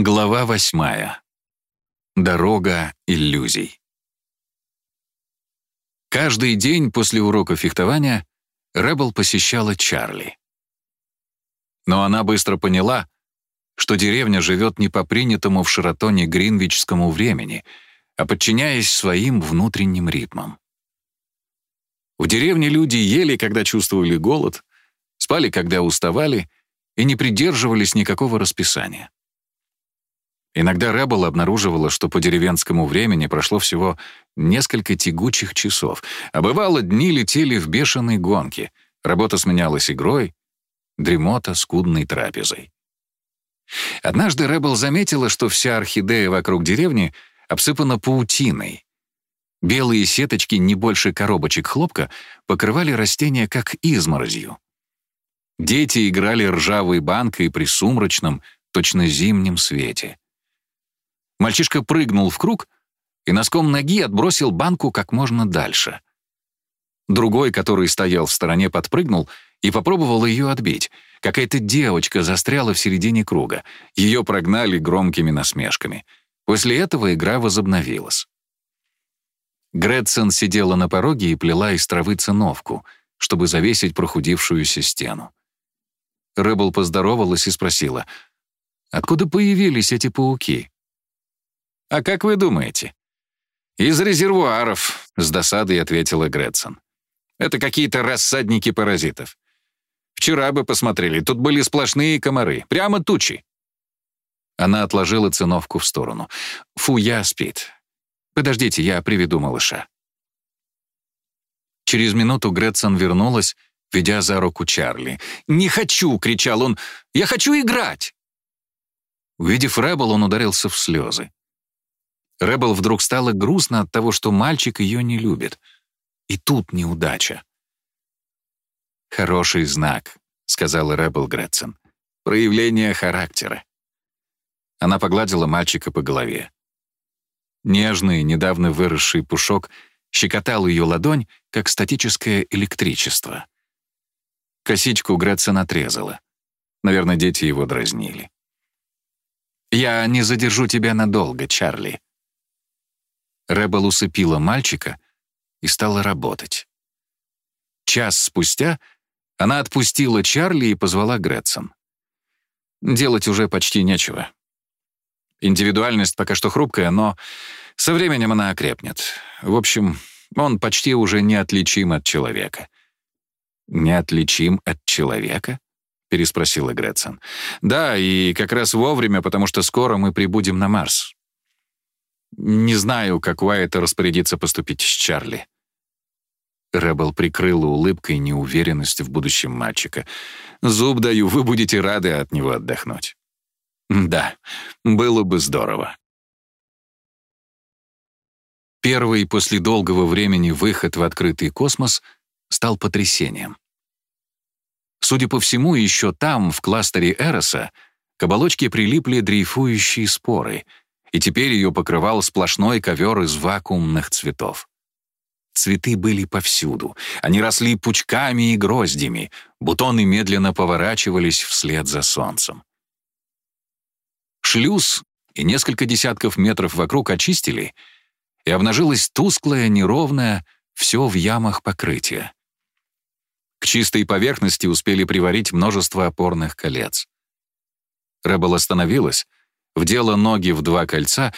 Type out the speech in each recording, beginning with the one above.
Глава восьмая. Дорога иллюзий. Каждый день после урока фехтования Рэббл посещала Чарли. Но она быстро поняла, что деревня живет не по принятому в Шаратоне гринвичскому времени, а подчиняясь своим внутренним ритмам. В деревне люди ели, когда чувствовали голод, спали, когда уставали, и не придерживались никакого расписания. Иногда Рэббл обнаруживала, что по деревенскому времени прошло всего несколько тягучих часов, а бывало, дни летели в бешеной гонке, работа сменялась игрой, дремота — скудной трапезой. Однажды Рэббл заметила, что вся орхидея вокруг деревни обсыпана паутиной. Белые сеточки не больше коробочек хлопка покрывали растения как изморозью. Дети играли ржавой банкой при сумрачном, точно зимнем свете. Мальчишка прыгнул в круг и носком ноги отбросил банку как можно дальше. Другой, который стоял в стороне, подпрыгнул и попробовал ее отбить. Какая-то девочка застряла в середине круга. Ее прогнали громкими насмешками. После этого игра возобновилась. Гретсон сидела на пороге и плела из травы циновку, чтобы завесить прохудившуюся стену. Рэббл поздоровалась и спросила, «Откуда появились эти пауки?» «А как вы думаете?» «Из резервуаров», — с досадой ответила Гретсон. «Это какие-то рассадники паразитов. Вчера бы посмотрели, тут были сплошные комары, прямо тучи». Она отложила циновку в сторону. «Фу-я спит. Подождите, я приведу малыша». Через минуту Гретсон вернулась, ведя за руку Чарли. «Не хочу!» — кричал он. «Я хочу играть!» Увидев Рэббл, он ударился в слезы. Рэббл вдруг стало грустно от того, что мальчик ее не любит. И тут неудача. «Хороший знак», — сказала Рэббл Гретсон. «Проявление характера». Она погладила мальчика по голове. Нежный, недавно выросший пушок щекотал ее ладонь, как статическое электричество. Косичку Гретсон отрезала. Наверное, дети его дразнили. «Я не задержу тебя надолго, Чарли», Рэббл усыпила мальчика и стала работать. Час спустя она отпустила Чарли и позвала Гретсон. Делать уже почти нечего. Индивидуальность пока что хрупкая, но со временем она окрепнет. В общем, он почти уже неотличим от человека. «Неотличим от человека?» — переспросила Гретсон. «Да, и как раз вовремя, потому что скоро мы прибудем на Марс. Не знаю, как Уайт распорядится поступить с Чарли. Рэббл прикрыла улыбкой неуверенность в будущем мальчика. «Зуб даю, вы будете рады от него отдохнуть». «Да, было бы здорово». Первый после долгого времени выход в открытый космос стал потрясением. Судя по всему, еще там, в кластере Эроса, к оболочке прилипли дрейфующие споры — и теперь ее покрывал сплошной ковер из вакуумных цветов. Цветы были повсюду. Они росли пучками и гроздями, бутоны медленно поворачивались вслед за солнцем. Шлюз и несколько десятков метров вокруг очистили, и обнажилось тусклое, неровное, все в ямах покрытие. К чистой поверхности успели приварить множество опорных колец. Рэббл остановилась, вдела ноги в два кольца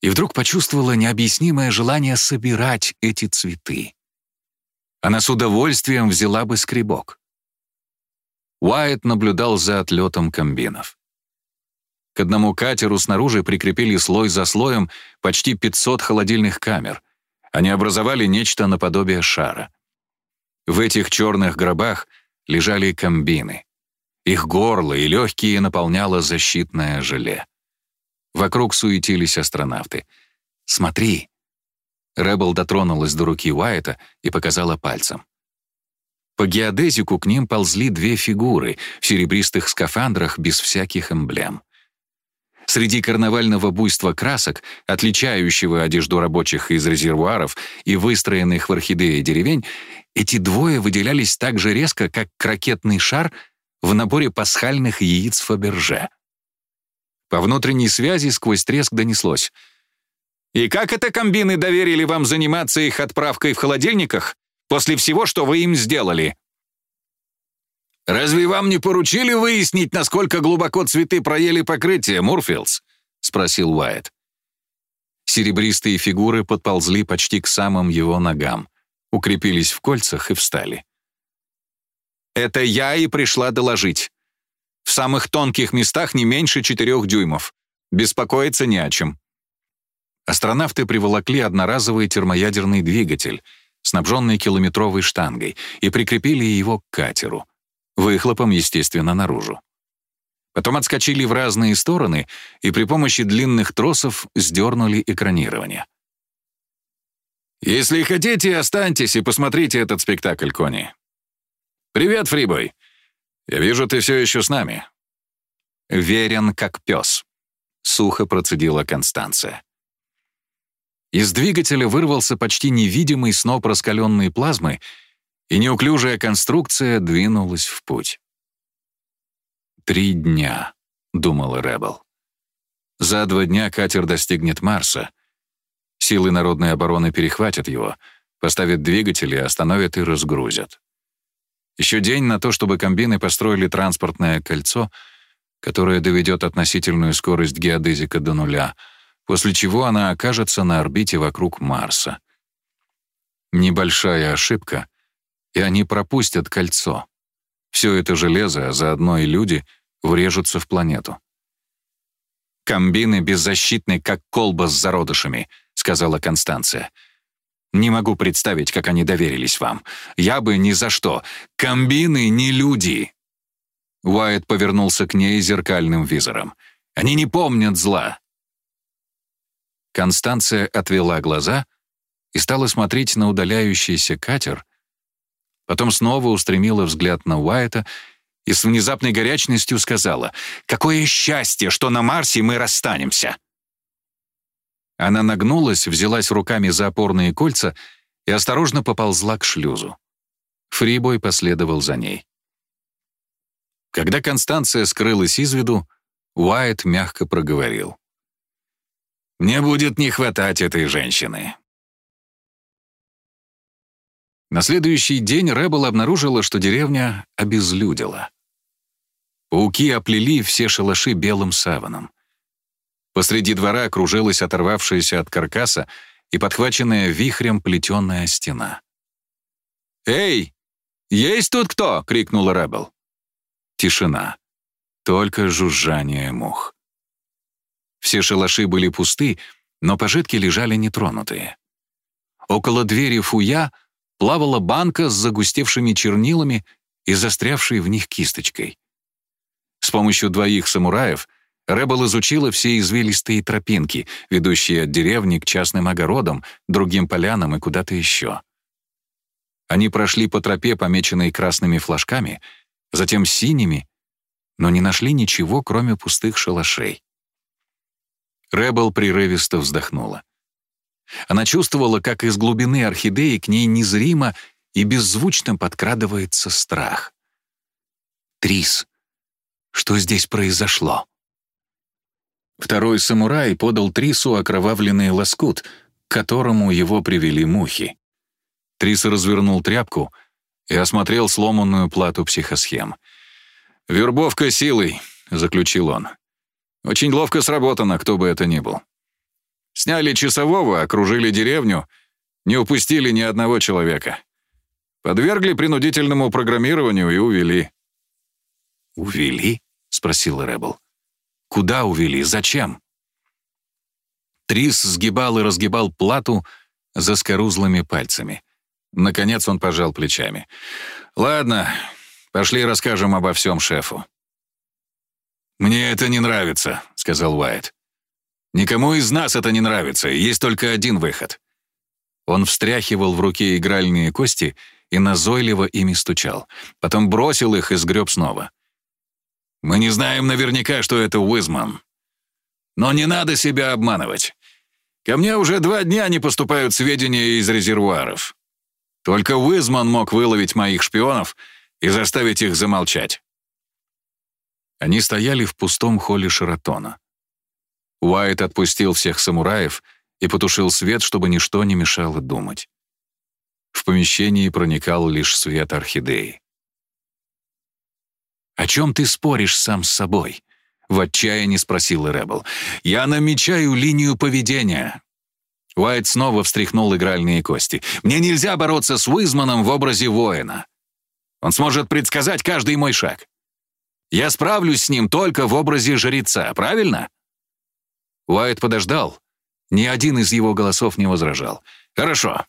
и вдруг почувствовала необъяснимое желание собирать эти цветы. Она с удовольствием взяла бы скребок. Уайт наблюдал за отлетом комбинов. К одному катеру снаружи прикрепили слой за слоем почти 500 холодильных камер. Они образовали нечто наподобие шара. В этих черных гробах лежали комбины. Их горло и легкие наполняло защитное желе. Вокруг суетились астронавты. «Смотри!» Рэббл дотронулась до руки Уайта и показала пальцем. По геодезику к ним ползли две фигуры в серебристых скафандрах без всяких эмблем. Среди карнавального буйства красок, отличающего одежду рабочих из резервуаров и выстроенных в орхидее деревень, эти двое выделялись так же резко, как крокетный шар в наборе пасхальных яиц Фаберже. По внутренней связи сквозь треск донеслось. «И как это комбины доверили вам заниматься их отправкой в холодильниках после всего, что вы им сделали?» «Разве вам не поручили выяснить, насколько глубоко цветы проели покрытие, Мурфилдс?» — спросил Уайт. Серебристые фигуры подползли почти к самым его ногам, укрепились в кольцах и встали. «Это я и пришла доложить. В самых тонких местах не меньше четырех дюймов. Беспокоиться не о чем». Астронавты приволокли одноразовый термоядерный двигатель, снабженный километровой штангой, и прикрепили его к катеру. Выхлопом, естественно, наружу. Потом отскочили в разные стороны и при помощи длинных тросов сдернули экранирование. «Если хотите, останьтесь и посмотрите этот спектакль, Кони. Привет, Фрибой. Я вижу, ты все еще с нами». «Верен, как пес», — сухо процедила Констанция. Из двигателя вырвался почти невидимый сноп раскаленной плазмы, и неуклюжая конструкция двинулась в путь. «Три дня», — думал Ребел. «За два дня катер достигнет Марса. Силы народной обороны перехватят его, поставят двигатели, остановят и разгрузят. Еще день на то, чтобы комбины построили транспортное кольцо, которое доведет относительную скорость геодезика до нуля, после чего она окажется на орбите вокруг Марса. Небольшая ошибка, и они пропустят кольцо. Все это железо, а заодно и люди — врежутся в планету. «Комбины беззащитны, как колба с зародышами», — сказала Констанция. «Не могу представить, как они доверились вам. Я бы ни за что. Комбины не люди!» Уайт повернулся к ней зеркальным визором. «Они не помнят зла!» Констанция отвела глаза и стала смотреть на удаляющийся катер, потом снова устремила взгляд на Уайта и с внезапной горячностью сказала, «Какое счастье, что на Марсе мы расстанемся!» Она нагнулась, взялась руками за опорные кольца и осторожно поползла к шлюзу. Фрибой последовал за ней. Когда Констанция скрылась из виду, Уайт мягко проговорил. «Мне будет не хватать этой женщины». На следующий день Рэббл обнаружила, что деревня обезлюдила. Пауки оплели все шалаши белым саваном. Посреди двора кружилась оторвавшаяся от каркаса и подхваченная вихрем плетеная стена. «Эй, есть тут кто?» — крикнула Рэббл. Тишина. Только жужжание мух. Все шалаши были пусты, но пожитки лежали нетронутые. Около двери фуя плавала банка с загустевшими чернилами и застрявшей в них кисточкой. С помощью двоих самураев Рэббл изучила все извилистые тропинки, ведущие от деревни к частным огородам, другим полянам и куда-то еще. Они прошли по тропе, помеченной красными флажками, затем синими, но не нашли ничего, кроме пустых шалашей. Рэббл прерывисто вздохнула. Она чувствовала, как из глубины орхидеи к ней незримо и беззвучно подкрадывается страх. «Трис», что здесь произошло. Второй самурай подал Трису окровавленный лоскут, к которому его привели мухи. Трис развернул тряпку и осмотрел сломанную плату психосхем. «Вербовка силой», — заключил он. «Очень ловко сработано, кто бы это ни был. Сняли часового, окружили деревню, не упустили ни одного человека. Подвергли принудительному программированию и увели». «Увели?» — спросил Рэббл. «Куда увели? Зачем?» Трис сгибал и разгибал плату за скорузлыми пальцами. Наконец он пожал плечами. «Ладно, пошли расскажем обо всем шефу». «Мне это не нравится», — сказал Уайт. «Никому из нас это не нравится, есть только один выход». Он встряхивал в руке игральные кости и назойливо ими стучал. Потом бросил их и сгреб снова. Мы не знаем наверняка, что это Уизман. Но не надо себя обманывать. Ко мне уже два дня не поступают сведения из резервуаров. Только Уизман мог выловить моих шпионов и заставить их замолчать. Они стояли в пустом холле Шератона. Уайт отпустил всех самураев и потушил свет, чтобы ничто не мешало думать. В помещении проникал лишь свет орхидеи. «О чем ты споришь сам с собой?» — в отчаянии спросил Ребел. «Я намечаю линию поведения». Уайт снова встряхнул игральные кости. «Мне нельзя бороться с Уизманом в образе воина. Он сможет предсказать каждый мой шаг. Я справлюсь с ним только в образе жреца, правильно?» Уайт подождал. Ни один из его голосов не возражал. «Хорошо.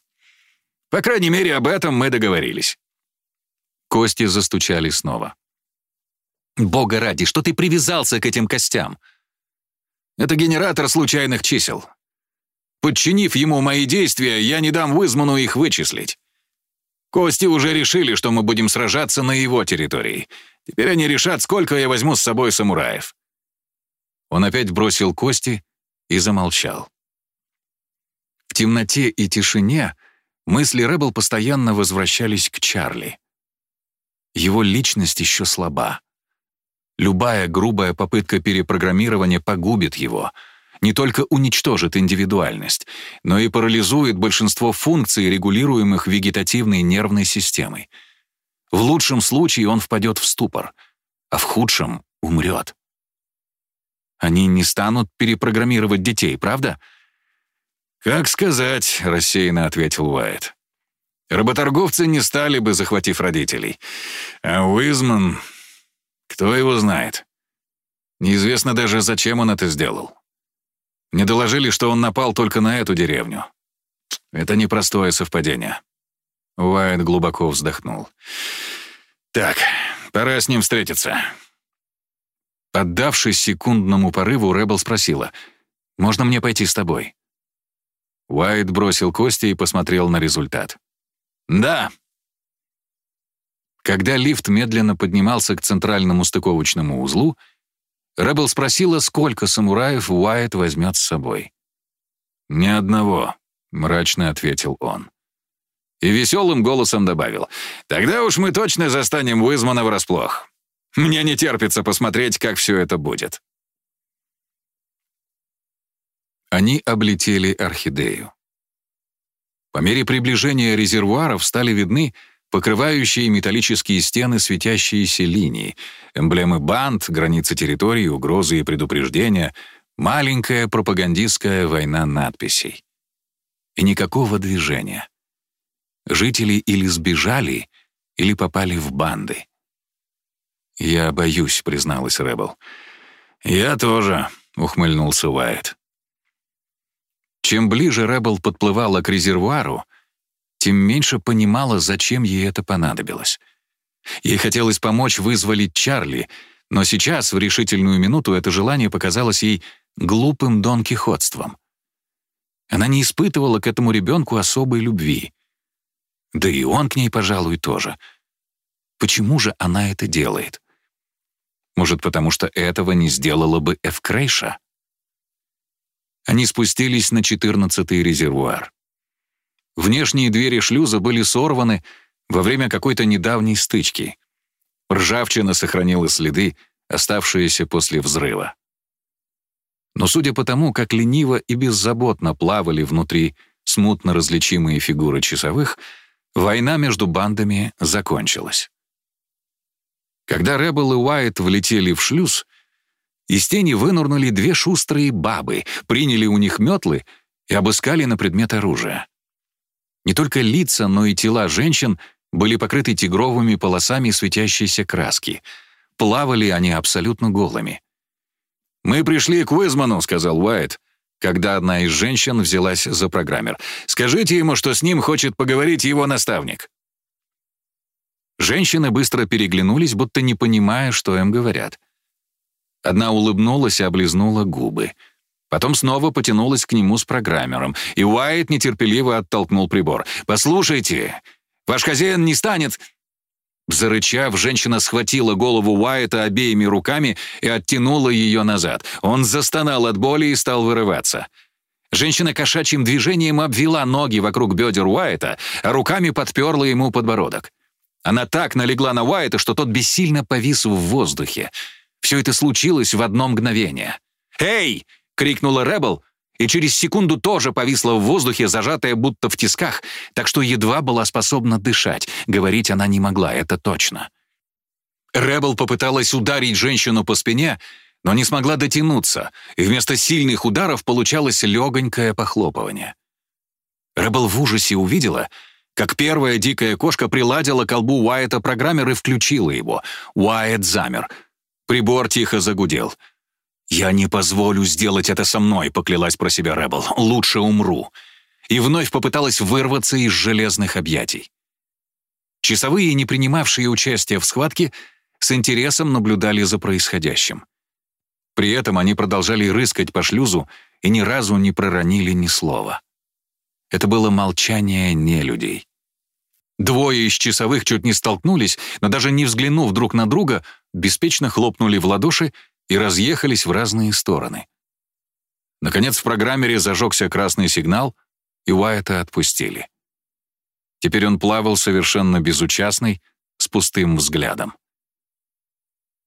По крайней мере, об этом мы договорились». Кости застучали снова. «Бога ради, что ты привязался к этим костям?» «Это генератор случайных чисел. Подчинив ему мои действия, я не дам Уизману их вычислить. Кости уже решили, что мы будем сражаться на его территории. Теперь они решат, сколько я возьму с собой самураев». Он опять бросил кости и замолчал. В темноте и тишине мысли Рэббл постоянно возвращались к Чарли. Его личность еще слаба. Любая грубая попытка перепрограммирования погубит его, не только уничтожит индивидуальность, но и парализует большинство функций, регулируемых вегетативной нервной системой. В лучшем случае он впадет в ступор, а в худшем — умрет. Они не станут перепрограммировать детей, правда? «Как сказать», — рассеянно ответил Уайт. «Работорговцы не стали бы, захватив родителей. А Уизман... Кто его знает? Неизвестно даже, зачем он это сделал. Мне доложили, что он напал только на эту деревню. Это непростое совпадение. Уайт глубоко вздохнул. «Так, пора с ним встретиться». Поддавшись секундному порыву, Рэббл спросила, «Можно мне пойти с тобой?» Уайт бросил кости и посмотрел на результат. «Да», когда лифт медленно поднимался к центральному стыковочному узлу, Рэббл спросила, сколько самураев Уайт возьмет с собой. «Ни одного», — мрачно ответил он. И веселым голосом добавил, «Тогда уж мы точно застанем Уизмана врасплох. Мне не терпится посмотреть, как все это будет». Они облетели орхидею. По мере приближения резервуаров стали видны покрывающие металлические стены светящиеся линии, эмблемы банд, границы территории, угрозы и предупреждения, маленькая пропагандистская война надписей. И никакого движения. Жители или сбежали, или попали в банды. «Я боюсь», — призналась Рэббл. «Я тоже», — ухмыльнулся Уайт. Чем ближе Рэббл подплывала к резервуару, тем меньше понимала, зачем ей это понадобилось. Ей хотелось помочь вызволить Чарли, но сейчас, в решительную минуту, это желание показалось ей глупым донкихотством. Она не испытывала к этому ребенку особой любви. Да и он к ней, пожалуй, тоже. Почему же она это делает? Может, потому что этого не сделала бы Эвкрейша? Они спустились на четырнадцатый резервуар. Внешние двери шлюза были сорваны во время какой-то недавней стычки. Ржавчина сохранила следы, оставшиеся после взрыва. Но судя по тому, как лениво и беззаботно плавали внутри смутно различимые фигуры часовых, война между бандами закончилась. Когда Рэббл и Уайт влетели в шлюз, из тени вынурнули две шустрые бабы, приняли у них метлы и обыскали на предмет оружия. Не только лица, но и тела женщин были покрыты тигровыми полосами светящейся краски. Плавали они абсолютно голыми. «Мы пришли к Уизману», — сказал Уайт, когда одна из женщин взялась за программер. «Скажите ему, что с ним хочет поговорить его наставник». Женщины быстро переглянулись, будто не понимая, что им говорят. Одна улыбнулась и облизнула губы — Потом снова потянулась к нему с программером, и Уайт нетерпеливо оттолкнул прибор. «Послушайте, ваш хозяин не станет...» Зарычав, женщина схватила голову Уайта обеими руками и оттянула ее назад. Он застонал от боли и стал вырываться. Женщина кошачьим движением обвела ноги вокруг бедер Уайта, а руками подперла ему подбородок. Она так налегла на Уайта, что тот бессильно повис в воздухе. Все это случилось в одно мгновение. «Эй!» Крикнула Ребел, и через секунду тоже повисла в воздухе, зажатая будто в тисках, так что едва была способна дышать. Говорить она не могла, это точно. Ребел попыталась ударить женщину по спине, но не смогла дотянуться, и вместо сильных ударов получалось легонькое похлопывание. Ребел в ужасе увидела, как первая дикая кошка приладила колбу Уайта программер и включила его. Уайт замер. Прибор тихо загудел — «Я не позволю сделать это со мной», — поклялась про себя Ребел. «Лучше умру». И вновь попыталась вырваться из железных объятий. Часовые, не принимавшие участие в схватке, с интересом наблюдали за происходящим. При этом они продолжали рыскать по шлюзу и ни разу не проронили ни слова. Это было молчание нелюдей. Двое из часовых чуть не столкнулись, но даже не взглянув друг на друга, беспечно хлопнули в ладоши и разъехались в разные стороны. Наконец в программере зажегся красный сигнал, и Уайта отпустили. Теперь он плавал совершенно безучастный, с пустым взглядом.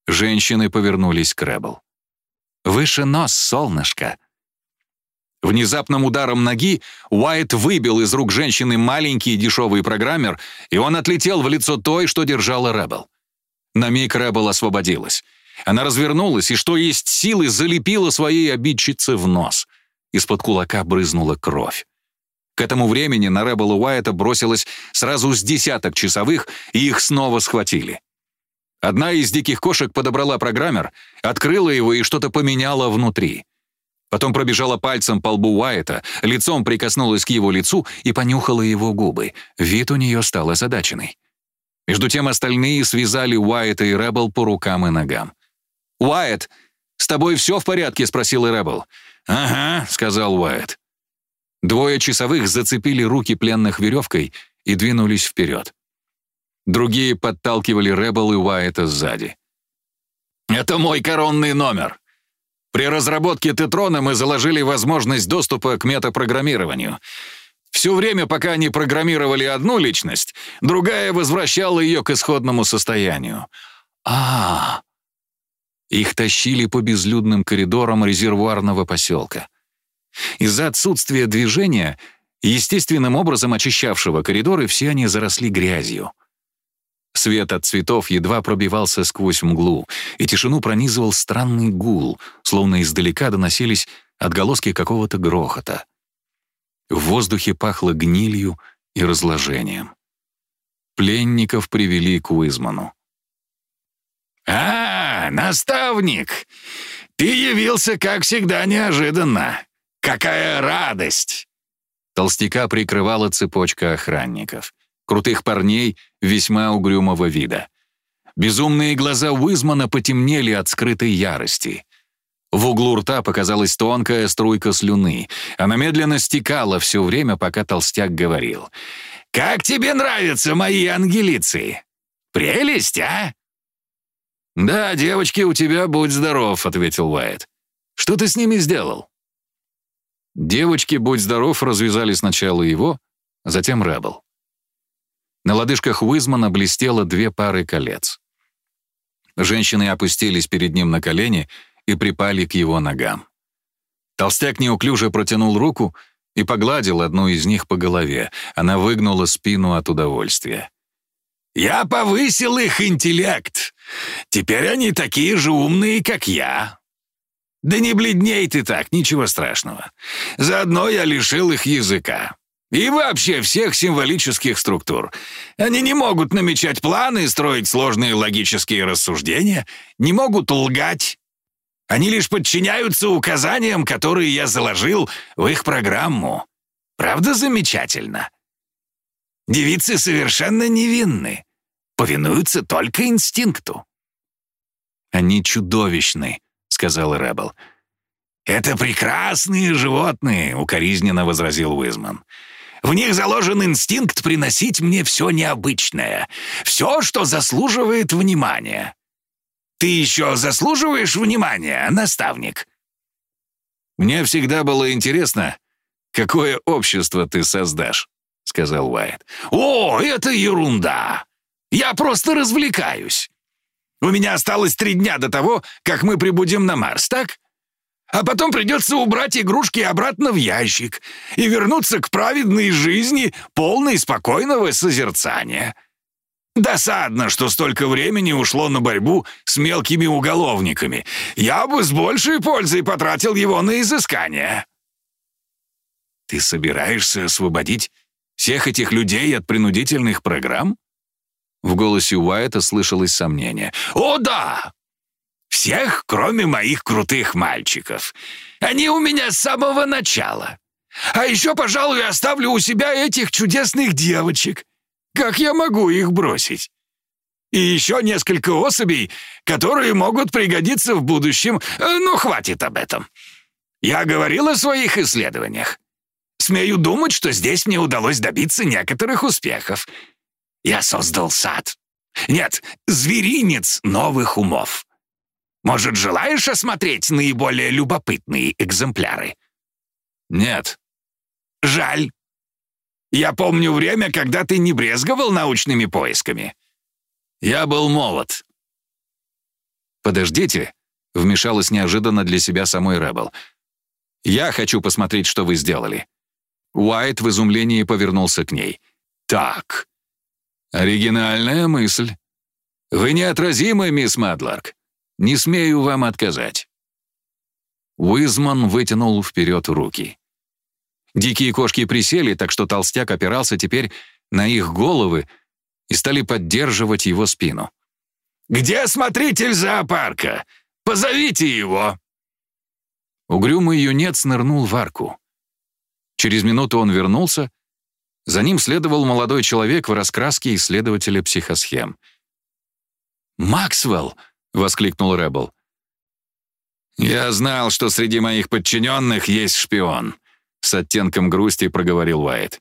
Женщины повернулись к Рэббл. «Выше нос, солнышко!» Внезапным ударом ноги Уайт выбил из рук женщины маленький дешевый программер, и он отлетел в лицо той, что держала Рэббл. На миг Рэббл освободилась. Она развернулась и, что есть силы, залепила своей обидчице в нос. Из-под кулака брызнула кровь. К этому времени на Рэббла Уайта бросилось сразу с десяток часовых, и их снова схватили. Одна из диких кошек подобрала программер, открыла его и что-то поменяла внутри. Потом пробежала пальцем по лбу Уайта, лицом прикоснулась к его лицу и понюхала его губы. Вид у нее стал озадаченный. Между тем остальные связали Уайта и Рэббл по рукам и ногам. «Уайт, с тобой все в порядке?» — спросил Эребл. «Ага», — сказал Уайт. Двое часовых зацепили руки пленных веревкой и двинулись вперед. Другие подталкивали Ребел и Уайта сзади. «Это мой коронный номер. При разработке Тетрона мы заложили возможность доступа к метапрограммированию. Все время, пока они программировали одну личность, другая возвращала ее к исходному состоянию. а, -а, -а их тащили по безлюдным коридорам резервуарного поселка. Из-за отсутствия движения, естественным образом очищавшего коридоры, все они заросли грязью. Свет от цветов едва пробивался сквозь мглу, и тишину пронизывал странный гул, словно издалека доносились отголоски какого-то грохота. В воздухе пахло гнилью и разложением. Пленников привели к Уизману. «А, наставник! Ты явился, как всегда, неожиданно! Какая радость!» Толстяка прикрывала цепочка охранников. Крутых парней весьма угрюмого вида. Безумные глаза Уизмана потемнели от скрытой ярости. В углу рта показалась тонкая струйка слюны. Она медленно стекала все время, пока толстяк говорил. «Как тебе нравятся мои ангелицы? Прелесть, а?» «Да, девочки, у тебя будь здоров», — ответил Уайт. «Что ты с ними сделал?» Девочки, будь здоров, развязали сначала его, затем Рэббл. На лодыжках Уизмана блестело две пары колец. Женщины опустились перед ним на колени и припали к его ногам. Толстяк неуклюже протянул руку и погладил одну из них по голове. Она выгнула спину от удовольствия. «Я повысил их интеллект. Теперь они такие же умные, как я». «Да не бледней ты так, ничего страшного. Заодно я лишил их языка. И вообще всех символических структур. Они не могут намечать планы, строить сложные логические рассуждения, не могут лгать. Они лишь подчиняются указаниям, которые я заложил в их программу. Правда замечательно?» Девицы совершенно невинны, повинуются только инстинкту». «Они чудовищны», — сказал Рэббл. «Это прекрасные животные», — укоризненно возразил Уизман. «В них заложен инстинкт приносить мне все необычное, все, что заслуживает внимания. Ты еще заслуживаешь внимания, наставник?» «Мне всегда было интересно, какое общество ты создашь», — сказал Уайт. «О, это ерунда! Я просто развлекаюсь. У меня осталось три дня до того, как мы прибудем на Марс, так? А потом придется убрать игрушки обратно в ящик и вернуться к праведной жизни, полной спокойного созерцания. Досадно, что столько времени ушло на борьбу с мелкими уголовниками. Я бы с большей пользой потратил его на изыскание. Ты собираешься освободить всех этих людей от принудительных программ? В голосе Уайта слышалось сомнение. «О, да! Всех, кроме моих крутых мальчиков. Они у меня с самого начала. А еще, пожалуй, оставлю у себя этих чудесных девочек. Как я могу их бросить? И еще несколько особей, которые могут пригодиться в будущем. Э, ну, хватит об этом. Я говорил о своих исследованиях. Смею думать, что здесь мне удалось добиться некоторых успехов. Я создал сад. Нет, зверинец новых умов. Может, желаешь осмотреть наиболее любопытные экземпляры? Нет. Жаль. Я помню время, когда ты не брезговал научными поисками. Я был молод. Подождите, вмешалась неожиданно для себя самой Рэббл. Я хочу посмотреть, что вы сделали. Уайт в изумлении повернулся к ней. Так. Оригинальная мысль. Вы неотразимы, мисс Мадларк. Не смею вам отказать». Уизман вытянул вперед руки. Дикие кошки присели, так что толстяк опирался теперь на их головы и стали поддерживать его спину. «Где смотритель зоопарка? Позовите его!» Угрюмый юнец нырнул в арку. Через минуту он вернулся. За ним следовал молодой человек в раскраске исследователя психосхем. «Максвелл!» — воскликнул Рэббл. «Я знал, что среди моих подчиненных есть шпион», — с оттенком грусти проговорил Уайт.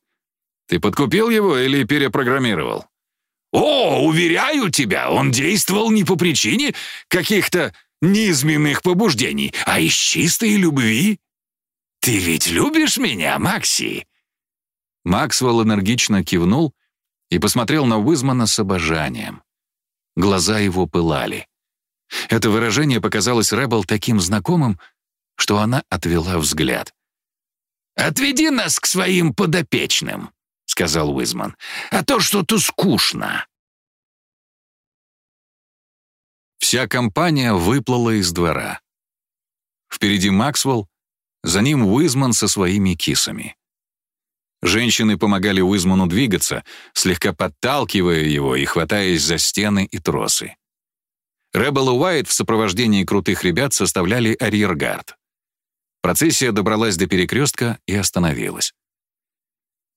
«Ты подкупил его или перепрограммировал?» «О, уверяю тебя, он действовал не по причине каких-то низменных побуждений, а из чистой любви. Ты ведь любишь меня, Макси?» Максвелл энергично кивнул и посмотрел на Уизмана с обожанием. Глаза его пылали. Это выражение показалось Рэббл таким знакомым, что она отвела взгляд. «Отведи нас к своим подопечным», — сказал Уизман, «а то что-то скучно». Вся компания выплыла из двора. Впереди Максвелл, за ним Уизман со своими кисами. Женщины помогали Уизману двигаться, слегка подталкивая его и хватаясь за стены и тросы. Рэббл Уайт в сопровождении крутых ребят составляли арьергард. Процессия добралась до перекрестка и остановилась.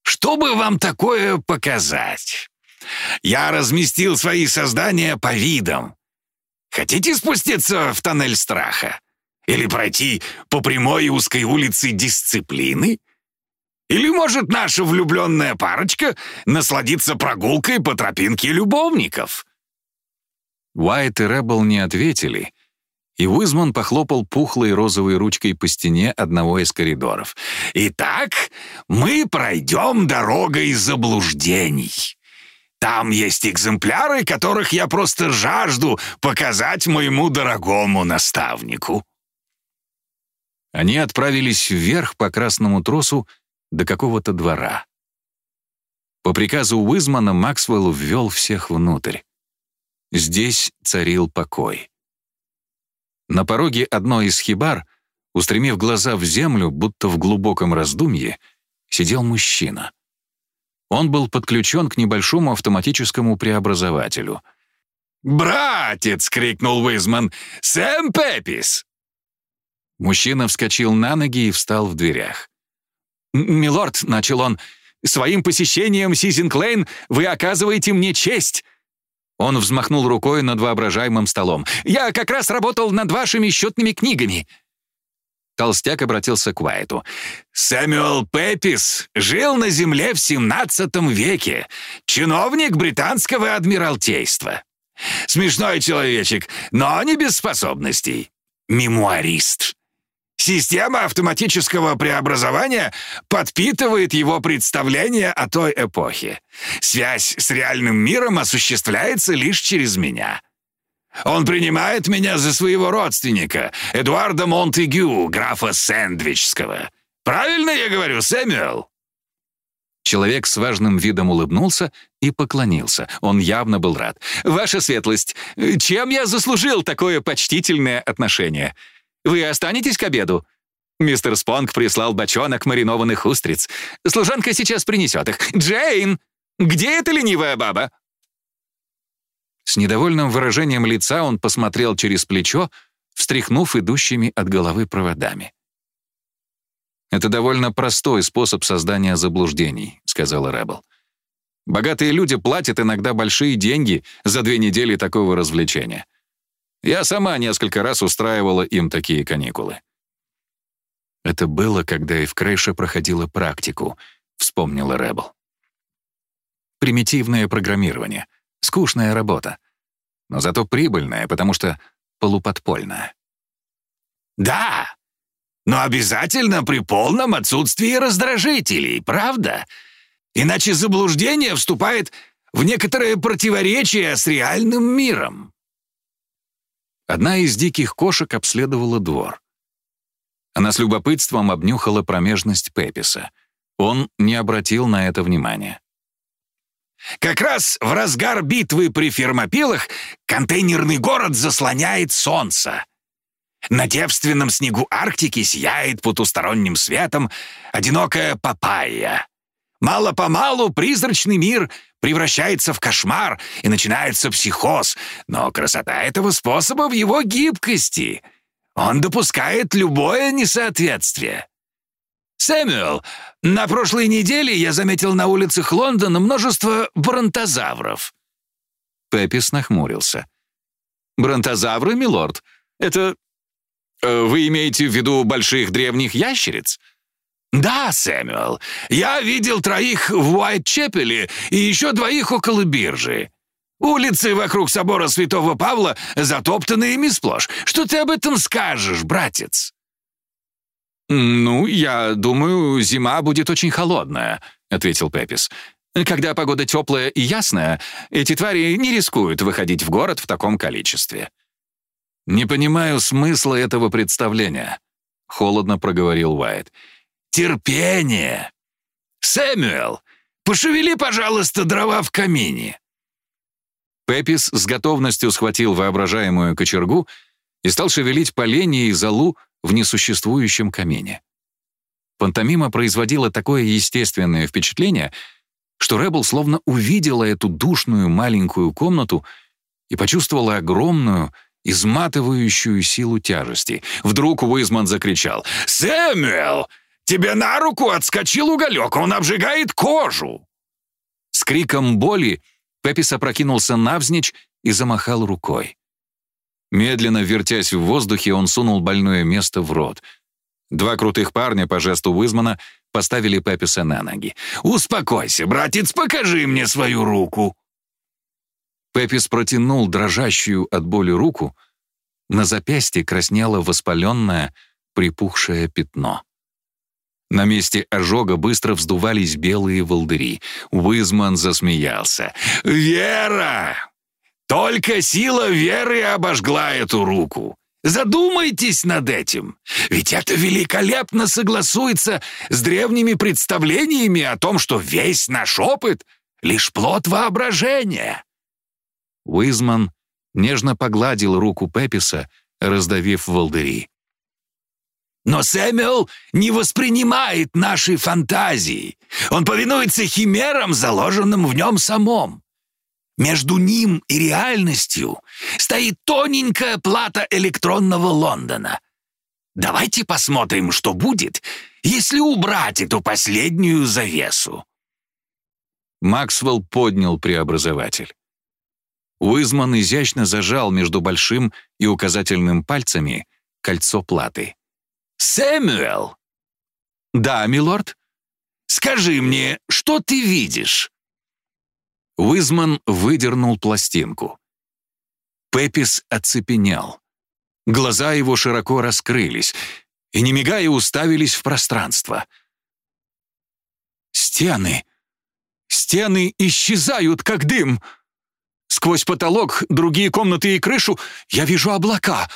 «Что бы вам такое показать? Я разместил свои создания по видам. Хотите спуститься в тоннель страха? Или пройти по прямой узкой улице дисциплины? Или, может, наша влюбленная парочка насладиться прогулкой по тропинке любовников?» Уайт и Рэббл не ответили, и Уизман похлопал пухлой розовой ручкой по стене одного из коридоров. «Итак, мы пройдем дорогой заблуждений. Там есть экземпляры, которых я просто жажду показать моему дорогому наставнику». Они отправились вверх по красному тросу до какого-то двора. По приказу Уизмана Максвелл ввел всех внутрь. Здесь царил покой. На пороге одной из хибар, устремив глаза в землю, будто в глубоком раздумье, сидел мужчина. Он был подключен к небольшому автоматическому преобразователю. «Братец!» — крикнул Уизман. «Сэм Пепис!» Мужчина вскочил на ноги и встал в дверях. «Милорд», — начал он, — «своим посещением Сизин Клейн вы оказываете мне честь. Он взмахнул рукой над воображаемым столом. «Я как раз работал над вашими счетными книгами». Толстяк обратился к Уайту. «Сэмюэл Пепис жил на земле в 17 веке, чиновник британского адмиралтейства. Смешной человечек, но не без способностей. Мемуарист. Система автоматического преобразования подпитывает его представление о той эпохе. Связь с реальным миром осуществляется лишь через меня. Он принимает меня за своего родственника, Эдуарда Монтегю, графа Сэндвичского. Правильно я говорю, Сэмюэл?» Человек с важным видом улыбнулся и поклонился. Он явно был рад. «Ваша светлость, чем я заслужил такое почтительное отношение? Вы останетесь к обеду?» Мистер Спонг прислал бочонок маринованных устриц. Служанка сейчас принесет их. «Джейн, где эта ленивая баба?» С недовольным выражением лица он посмотрел через плечо, встряхнув идущими от головы проводами. «Это довольно простой способ создания заблуждений», — сказала Рэббл. «Богатые люди платят иногда большие деньги за две недели такого развлечения. Я сама несколько раз устраивала им такие каникулы». «Это было, когда и в Крейше проходила практику», — вспомнила Рэббл. «Примитивное программирование. Скучная работа. Но зато прибыльная, потому что полуподпольная. «Да, но обязательно при полном отсутствии раздражителей, правда? Иначе заблуждение вступает в некоторое противоречие с реальным миром». Одна из диких кошек обследовала двор. Она с любопытством обнюхала промежность Пеписа. Он не обратил на это внимания. Как раз в разгар битвы при Фермопилах контейнерный город заслоняет солнце. На девственном снегу Арктики сияет потусторонним светом одинокая папайя. Мало-помалу призрачный мир превращается в кошмар и начинается психоз, но красота этого способа в его гибкости. Он допускает любое несоответствие. «Сэмюэл, на прошлой неделе я заметил на улицах Лондона множество бронтозавров». Пеппис нахмурился. «Бронтозавры, милорд? Это... Э, вы имеете в виду больших древних ящериц?» «Да, Сэмюэл, я видел троих в Уайт-Чепеле и еще двоих около биржи. Улицы вокруг собора Святого Павла затоптаны ими сплошь. Что ты об этом скажешь, братец?» «Ну, я думаю, зима будет очень холодная», — ответил Пепис. «Когда погода теплая и ясная, эти твари не рискуют выходить в город в таком количестве». «Не понимаю смысла этого представления», — холодно проговорил Уайт. «Терпение! Сэмюэл, пошевели, пожалуйста, дрова в камине». Пепис с готовностью схватил воображаемую кочергу и стал шевелить поленья и золу в несуществующем камине. Пантомима производила такое естественное впечатление, что Рэббл словно увидела эту душную маленькую комнату и почувствовала огромную, изматывающую силу тяжести. Вдруг Уизман закричал «Сэмюэл, тебе на руку отскочил уголек, он обжигает кожу!» С криком боли Пеппис опрокинулся навзничь и замахал рукой. Медленно вертясь в воздухе, он сунул больное место в рот. Два крутых парня по жесту Уизмана поставили Пепписа на ноги. «Успокойся, братец, покажи мне свою руку!» Пеппис протянул дрожащую от боли руку. На запястье краснело воспаленное, припухшее пятно. На месте ожога быстро вздувались белые волдыри. Уизман засмеялся. «Вера! Только сила веры обожгла эту руку. Задумайтесь над этим, ведь это великолепно согласуется с древними представлениями о том, что весь наш опыт — лишь плод воображения. Уизман нежно погладил руку Пеписа, раздавив волдыри. Но Сэмюэл не воспринимает нашей фантазии. Он повинуется химерам, заложенным в нем самом. Между ним и реальностью стоит тоненькая плата электронного Лондона. Давайте посмотрим, что будет, если убрать эту последнюю завесу. Максвелл поднял преобразователь. Уизман изящно зажал между большим и указательным пальцами кольцо платы. «Сэмюэл!» «Да, милорд?» «Скажи мне, что ты видишь?» Уизман выдернул пластинку. Пепис оцепенел. Глаза его широко раскрылись и, не мигая, уставились в пространство. «Стены! Стены исчезают, как дым!» Сквозь потолок, другие комнаты и крышу я вижу облака.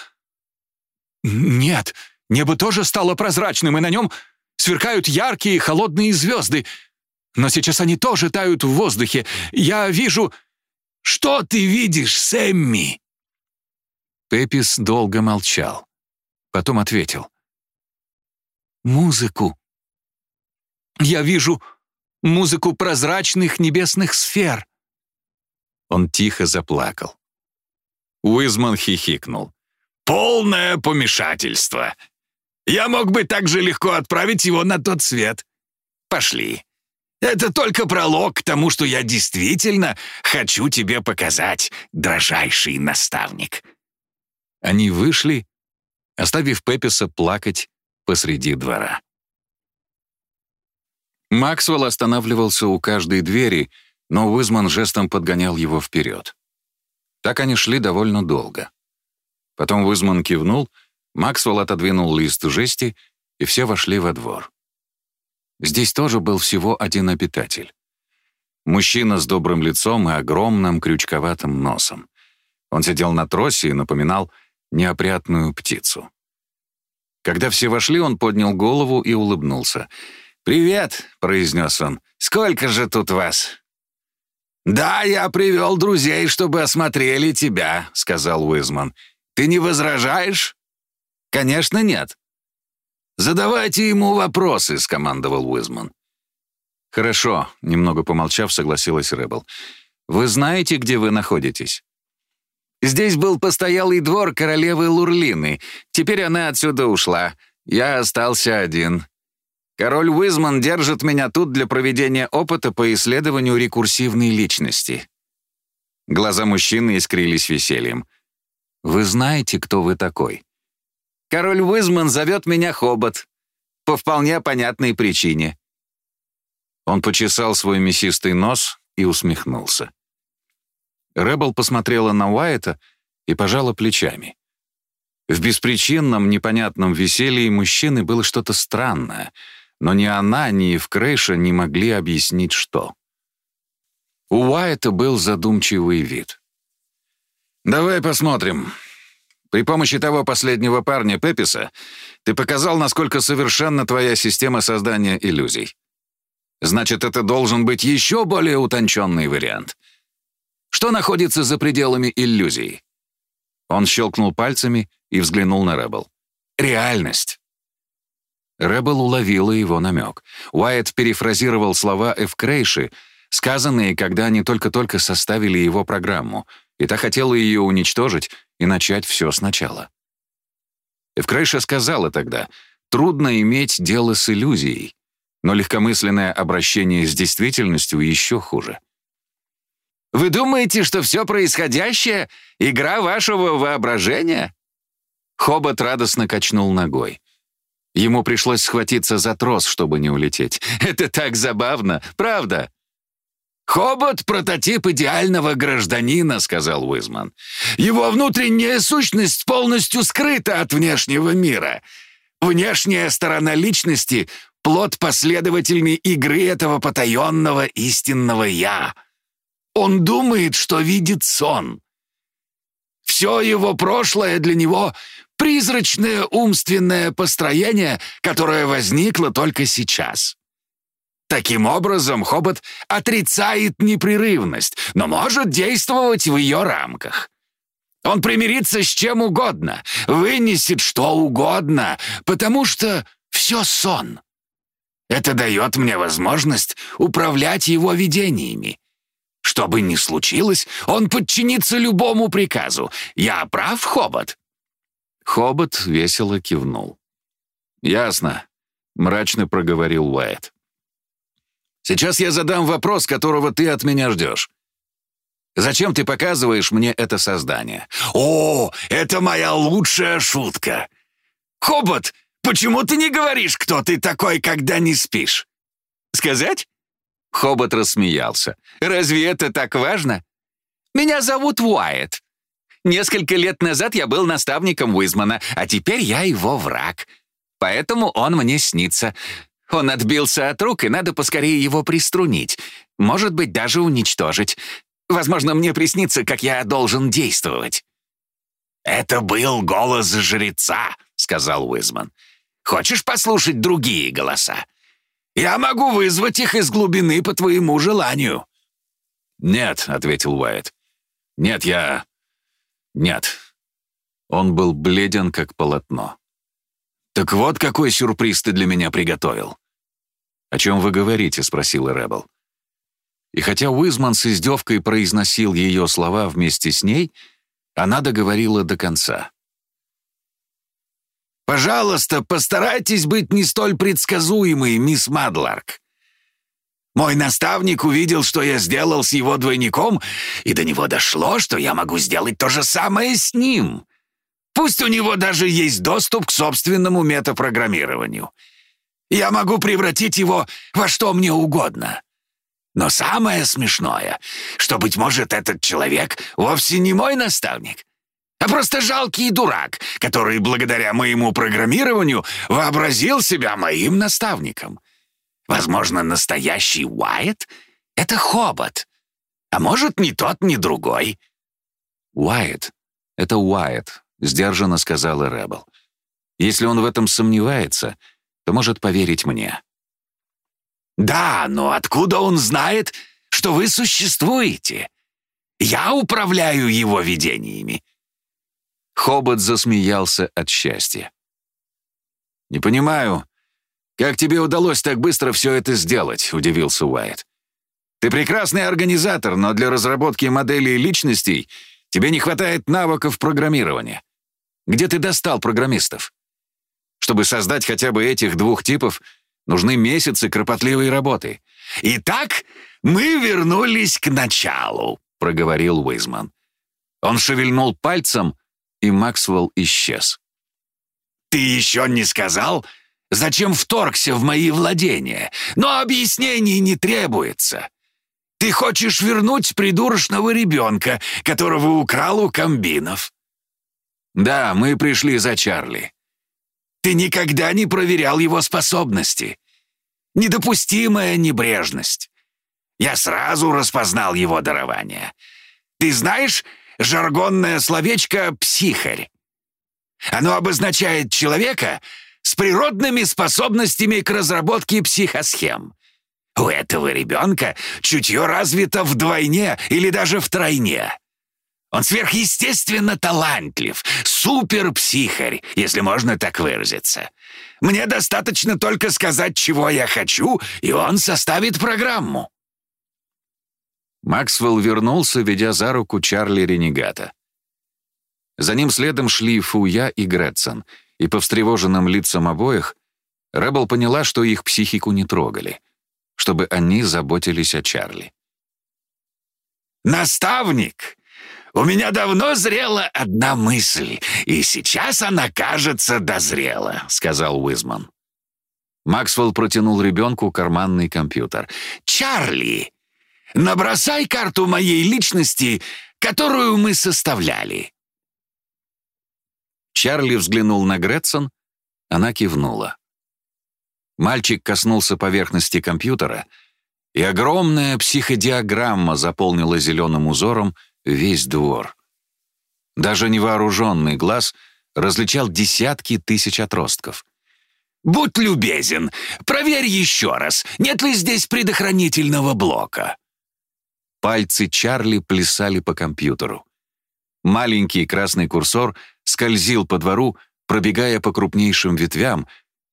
Нет, небо тоже стало прозрачным, и на нем сверкают яркие холодные звезды. Но сейчас они тоже тают в воздухе. Я вижу... Что ты видишь, Сэмми? Пепис долго молчал. Потом ответил. «Музыку. Я вижу музыку прозрачных небесных сфер». Он тихо заплакал. Уизман хихикнул. «Полное помешательство. Я мог бы так же легко отправить его на тот свет. Пошли. Это только пролог к тому, что я действительно хочу тебе показать, дрожайший наставник». Они вышли, оставив Пеписа плакать посреди двора. Максвелл останавливался у каждой двери, но Уизман жестом подгонял его вперед. Так они шли довольно долго. Потом Уизман кивнул, Максвелл отодвинул лист жести, и все вошли во двор. Здесь тоже был всего один обитатель. Мужчина с добрым лицом и огромным крючковатым носом. Он сидел на тросе и напоминал неопрятную птицу. Когда все вошли, он поднял голову и улыбнулся. «Привет», — произнес он. «Сколько же тут вас?» «Да, я привел друзей, чтобы осмотрели тебя», — сказал Уизман. «Ты не возражаешь?» «Конечно, нет». «Задавайте ему вопросы», — скомандовал Уизман. «Хорошо», — немного помолчав, согласилась Рэббл. «Вы знаете, где вы находитесь?» Здесь был постоялый двор королевы Лурлины. Теперь она отсюда ушла. Я остался один. Король Уизман держит меня тут для проведения опыта по исследованию рекурсивной личности». Глаза мужчины искрились весельем. «Вы знаете, кто вы такой?» «Король Уизман зовет меня Хобот. По вполне понятной причине». Он почесал свой мясистый нос и усмехнулся. Рэббл посмотрела на Уайта и пожала плечами. В беспричинном, непонятном веселье мужчины было что-то странное, но ни она, ни Евкрейша не могли объяснить, что. У Уайта был задумчивый вид. «Давай посмотрим. При помощи того последнего парня, Пеписа, ты показал, насколько совершенна твоя система создания иллюзий. Значит, это должен быть еще более утонченный вариант. Что находится за пределами иллюзий? Он щелкнул пальцами и взглянул на Рэббл. Реальность. Рэббл уловила его намек. Уайт перефразировал слова Эвкрейши, сказанные, когда они только-только составили его программу, и та хотела ее уничтожить и начать все сначала. Эвкрейша сказала тогда, трудно иметь дело с иллюзией, но легкомысленное обращение с действительностью еще хуже. Вы думаете, что все происходящее — игра вашего воображения?» Хобот радостно качнул ногой. Ему пришлось схватиться за трос, чтобы не улететь. «Это так забавно, правда?» «Хобот — прототип идеального гражданина», — сказал Уизман. «Его внутренняя сущность полностью скрыта от внешнего мира. Внешняя сторона личности — плод последовательной игры этого потаенного истинного «я». Он думает, что видит сон. Все его прошлое для него — призрачное умственное построение, которое возникло только сейчас. Таким образом, Хобот отрицает непрерывность, но может действовать в ее рамках. Он примирится с чем угодно, вынесет что угодно, потому что все сон. Это дает мне возможность управлять его видениями. Что бы ни случилось, он подчинится любому приказу. Я прав, Хобот?» Хобот весело кивнул. «Ясно», — мрачно проговорил Уайт. «Сейчас я задам вопрос, которого ты от меня ждешь. Зачем ты показываешь мне это создание?» «О, это моя лучшая шутка! Хобот, почему ты не говоришь, кто ты такой, когда не спишь?» «Сказать?» Хобот рассмеялся. «Разве это так важно? Меня зовут Уайт. Несколько лет назад я был наставником Уизмана, а теперь я его враг. Поэтому он мне снится. Он отбился от рук, и надо поскорее его приструнить. Может быть, даже уничтожить. Возможно, мне приснится, как я должен действовать». «Это был голос жреца», — сказал Уизман. «Хочешь послушать другие голоса? Я могу вызвать их из глубины по твоему желанию». «Нет», — ответил Уайт. «Нет, я... Нет». Он был бледен, как полотно. «Так вот какой сюрприз ты для меня приготовил». «О чем вы говорите?» — спросила Рэббл. И хотя Уизман с издевкой произносил ее слова вместе с ней, она договорила до конца. «Пожалуйста, постарайтесь быть не столь предсказуемой, мисс Мадларк. Мой наставник увидел, что я сделал с его двойником, и до него дошло, что я могу сделать то же самое с ним. Пусть у него даже есть доступ к собственному метапрограммированию. Я могу превратить его во что мне угодно. Но самое смешное, что, быть может, этот человек вовсе не мой наставник, а просто жалкий дурак, который благодаря моему программированию вообразил себя моим наставником. Возможно, настоящий Уайт — это хобот, а может, ни тот, ни другой. «Уайт — это Уайт», — сдержанно сказала Рэббл. «Если он в этом сомневается, то может поверить мне». «Да, но откуда он знает, что вы существуете? Я управляю его видениями». Хобот засмеялся от счастья. «Не понимаю, как тебе удалось так быстро все это сделать?» — удивился Уайт. «Ты прекрасный организатор, но для разработки моделей личностей тебе не хватает навыков программирования. Где ты достал программистов? Чтобы создать хотя бы этих двух типов — Нужны месяцы кропотливой работы. «Итак, мы вернулись к началу», — проговорил Уизман. Он шевельнул пальцем, и Максвелл исчез. «Ты еще не сказал, зачем вторгся в мои владения, но объяснений не требуется. Ты хочешь вернуть придурочного ребенка, которого украл у комбинов?» «Да, мы пришли за Чарли. Ты никогда не проверял его способности. Недопустимая небрежность. Я сразу распознал его дарование. Ты знаешь жаргонное словечко «психарь»? Оно обозначает человека с природными способностями к разработке психосхем. У этого ребенка чутье развито вдвойне или даже втройне. Он сверхъестественно талантлив, суперпсихарь, если можно так выразиться. Мне достаточно только сказать, чего я хочу, и он составит программу». Максвелл вернулся, ведя за руку Чарли Ренегата. За ним следом шли Фуя и Гретсон, и по встревоженным лицам обоих Рэббл поняла, что их психику не трогали, чтобы они заботились о Чарли. «Наставник у меня давно зрела одна мысль, и сейчас она, кажется, дозрела», — сказал Уизман. Максвелл протянул ребенку карманный компьютер. «Чарли, набросай карту моей личности, которую мы составляли». Чарли взглянул на Гретсон, она кивнула. Мальчик коснулся поверхности компьютера, и огромная психодиаграмма заполнила зеленым узором весь двор. Даже невооруженный глаз различал десятки тысяч отростков. «Будь любезен, проверь еще раз, нет ли здесь предохранительного блока». Пальцы Чарли плясали по компьютеру. Маленький красный курсор скользил по двору, пробегая по крупнейшим ветвям,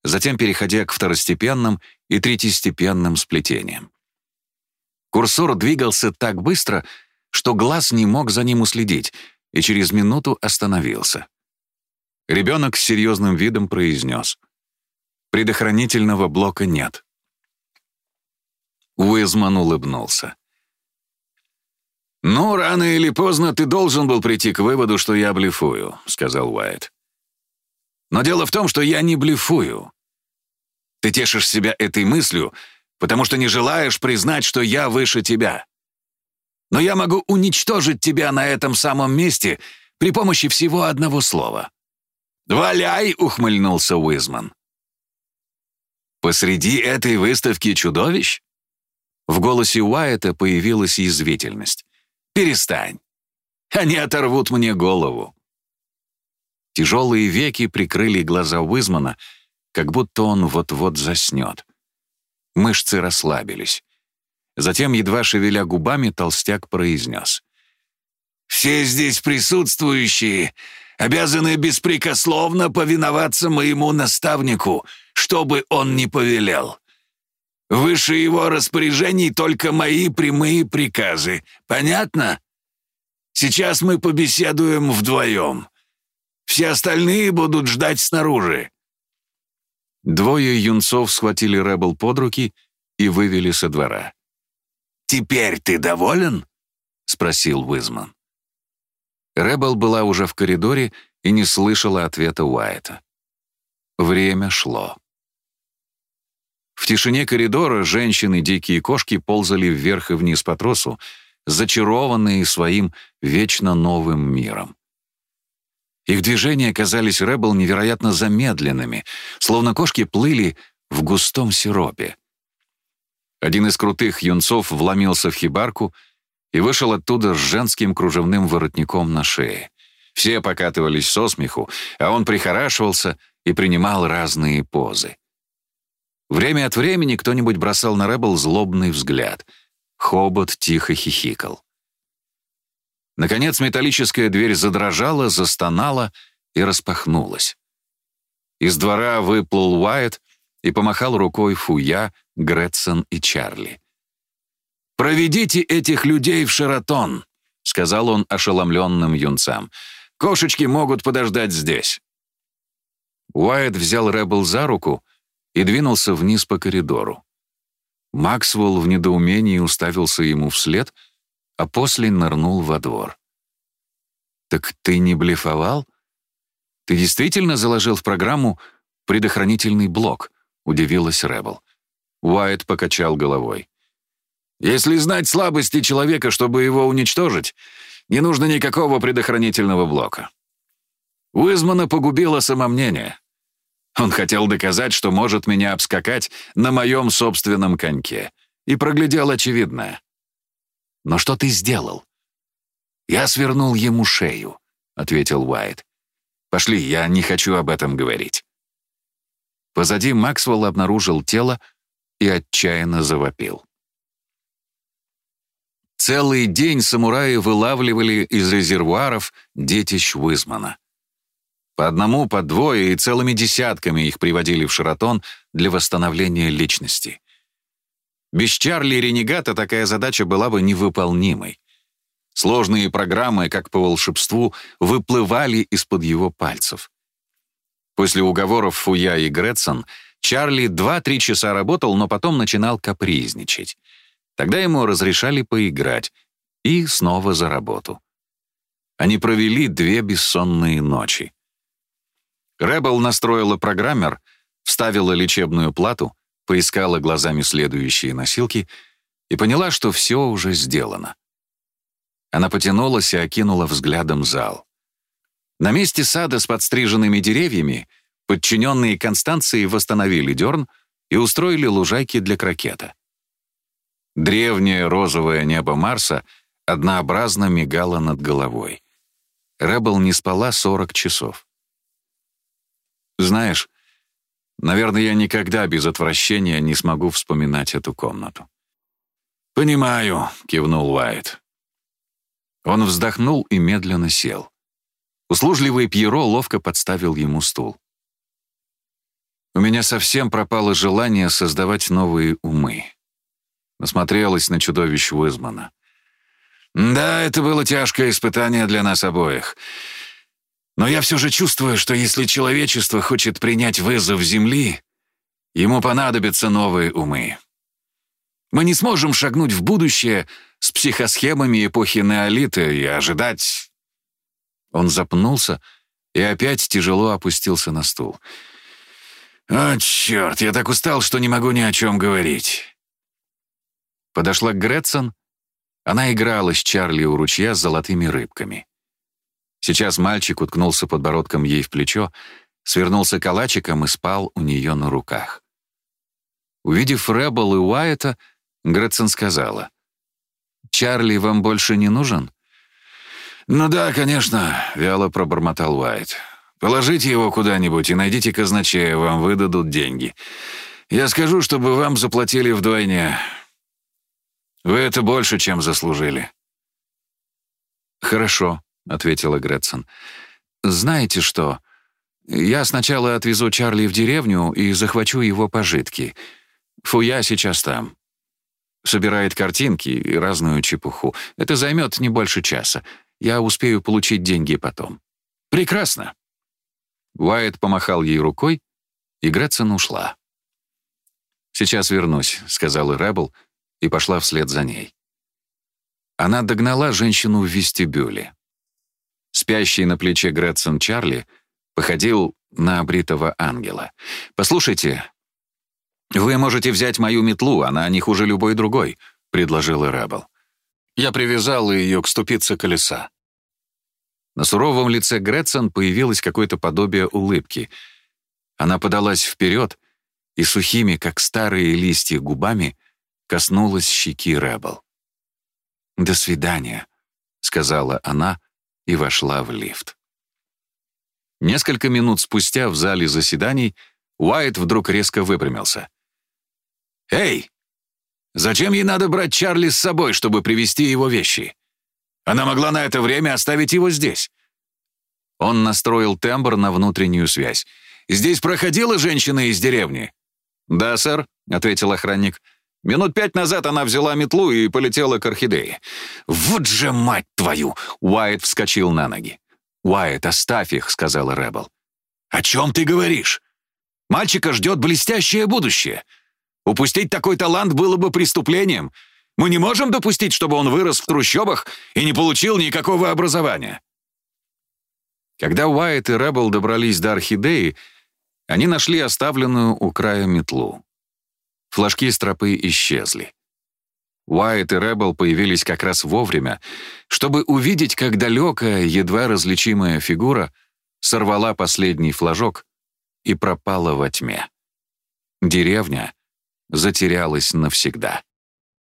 затем переходя к второстепенным и третьестепенным сплетениям. Курсор двигался так быстро, что глаз не мог за ним уследить, и через минуту остановился. Ребенок с серьезным видом произнес. «Предохранительного блока нет». Уизман улыбнулся. «Ну, рано или поздно ты должен был прийти к выводу, что я блефую», — сказал Уайт. «Но дело в том, что я не блефую. Ты тешишь себя этой мыслью, потому что не желаешь признать, что я выше тебя но я могу уничтожить тебя на этом самом месте при помощи всего одного слова». «Валяй!» — ухмыльнулся Уизман. «Посреди этой выставки чудовищ?» В голосе Уайта появилась язвительность. Перестань. Они оторвут мне голову». Тяжелые веки прикрыли глаза Уизмана, как будто он вот-вот заснет. Мышцы расслабились. Затем, едва шевеля губами, толстяк произнес. «Все здесь присутствующие обязаны беспрекословно повиноваться моему наставнику, что бы он ни повелел. Выше его распоряжений только мои прямые приказы. Понятно? Сейчас мы побеседуем вдвоем. Все остальные будут ждать снаружи». Двое юнцов схватили Рэббл под руки и вывели со двора. «Теперь ты доволен?» — спросил Уизман. Рэббл была уже в коридоре и не слышала ответа Уайта. Время шло. В тишине коридора женщины, дикие кошки ползали вверх и вниз по тросу, зачарованные своим вечно новым миром. Их движения казались Рэббл невероятно замедленными, словно кошки плыли в густом сиропе. Один из крутых юнцов вломился в хибарку и вышел оттуда с женским кружевным воротником на шее. Все покатывались со смеху, а он прихорашивался и принимал разные позы. Время от времени кто-нибудь бросал на Рэббл злобный взгляд. Хобот тихо хихикал. Наконец металлическая дверь задрожала, застонала и распахнулась. Из двора выплыл Уайт и помахал рукой Фуя, Гретсон и Чарли. «Проведите этих людей в Шератон», — сказал он ошеломленным юнцам. «Кошечки могут подождать здесь». Уайт взял Рэббл за руку и двинулся вниз по коридору. Максвелл в недоумении уставился ему вслед, а после нырнул во двор. «Так ты не блефовал? Ты действительно заложил в программу предохранительный блок?» — удивилась Рэббл. Уайт покачал головой. «Если знать слабости человека, чтобы его уничтожить, не нужно никакого предохранительного блока. Уизмана погубило самомнение. Он хотел доказать, что может меня обскакать на моем собственном коньке, и проглядел очевидное. Но что ты сделал? Я свернул ему шею, ответил Уайт. Пошли, я не хочу об этом говорить. Позади Максвелл обнаружил тело и отчаянно завопил. Целый день самураи вылавливали из резервуаров детищ Уизмана. По одному, по двое и целыми десятками их приводили в Шаратон для восстановления личности. Без Чарли Ренегата такая задача была бы невыполнимой. Сложные программы, как по волшебству, выплывали из-под его пальцев. После уговоров Фуя и Гретсон Чарли 2-3 часа работал, но потом начинал капризничать. Тогда ему разрешали поиграть и снова за работу. Они провели две бессонные ночи. Рэббл настроила программер, вставила лечебную плату, поискала глазами следующие носилки и поняла, что все уже сделано. Она потянулась и окинула взглядом зал. На месте сада с подстриженными деревьями подчиненные Констанции восстановили дерн и устроили лужайки для крокета. Древнее розовое небо Марса однообразно мигало над головой. Рэббл не спала 40 часов. Знаешь, наверное, я никогда без отвращения не смогу вспоминать эту комнату. «Понимаю», — кивнул Уайт. Он вздохнул и медленно сел. Услужливый Пьеро ловко подставил ему стул. У меня совсем пропало желание создавать новые умы. Насмотрелась на чудовищ Уизмана. Да, это было тяжкое испытание для нас обоих. Но я все же чувствую, что если человечество хочет принять вызов Земли, ему понадобятся новые умы. Мы не сможем шагнуть в будущее с психосхемами эпохи неолита и ожидать он запнулся и опять тяжело опустился на стул. «О, черт, я так устал, что не могу ни о чем говорить». Подошла Гретсон. Она играла с Чарли у ручья с золотыми рыбками. Сейчас мальчик уткнулся подбородком ей в плечо, свернулся калачиком и спал у нее на руках. Увидев Рэббл и Уайта, Гретсон сказала, Чарли вам больше не нужен?» «Ну да, конечно», — вяло пробормотал Уайт. «Положите его куда-нибудь и найдите казначея, вам выдадут деньги. Я скажу, чтобы вам заплатили вдвойне. Вы это больше, чем заслужили». «Хорошо», — ответила Гретсон. «Знаете что? Я сначала отвезу Чарли в деревню и захвачу его пожитки. Фуя сейчас там. Собирает картинки и разную чепуху. Это займет не больше часа. Я успею получить деньги потом». «Прекрасно». Уайт помахал ей рукой, и Гретсон ушла. «Сейчас вернусь», — сказала Рэббл и пошла вслед за ней. Она догнала женщину в вестибюле. Спящий на плече Гретсон Чарли походил на обритого ангела. «Послушайте, вы можете взять мою метлу, она не хуже любой другой», — предложила Рэббл. Я привязал ее к ступице колеса. На суровом лице Гретсон появилось какое-то подобие улыбки. Она подалась вперед и сухими, как старые листья, губами коснулась щеки Рэббл. «До свидания», — сказала она и вошла в лифт. Несколько минут спустя в зале заседаний Уайт вдруг резко выпрямился. «Эй, зачем ей надо брать Чарли с собой, чтобы привезти его вещи? Она могла на это время оставить его здесь». Он настроил тембр на внутреннюю связь. «Здесь проходила женщина из деревни?» «Да, сэр», — ответил охранник. Минут пять назад она взяла метлу и полетела к орхидее. «Вот же мать твою!» Уайт вскочил на ноги. «Уайт, оставь их», — сказала Рэббл. «О чем ты говоришь? Мальчика ждет блестящее будущее. Упустить такой талант было бы преступлением. Мы не можем допустить, чтобы он вырос в трущобах и не получил никакого образования». Когда Уайт и Рэббл добрались до орхидеи, они нашли оставленную у края метлу. Флажки с тропы исчезли. Уайт и Рэббл появились как раз вовремя, чтобы увидеть, как далекая, едва различимая фигура сорвала последний флажок и пропала во тьме. Деревня затерялась навсегда.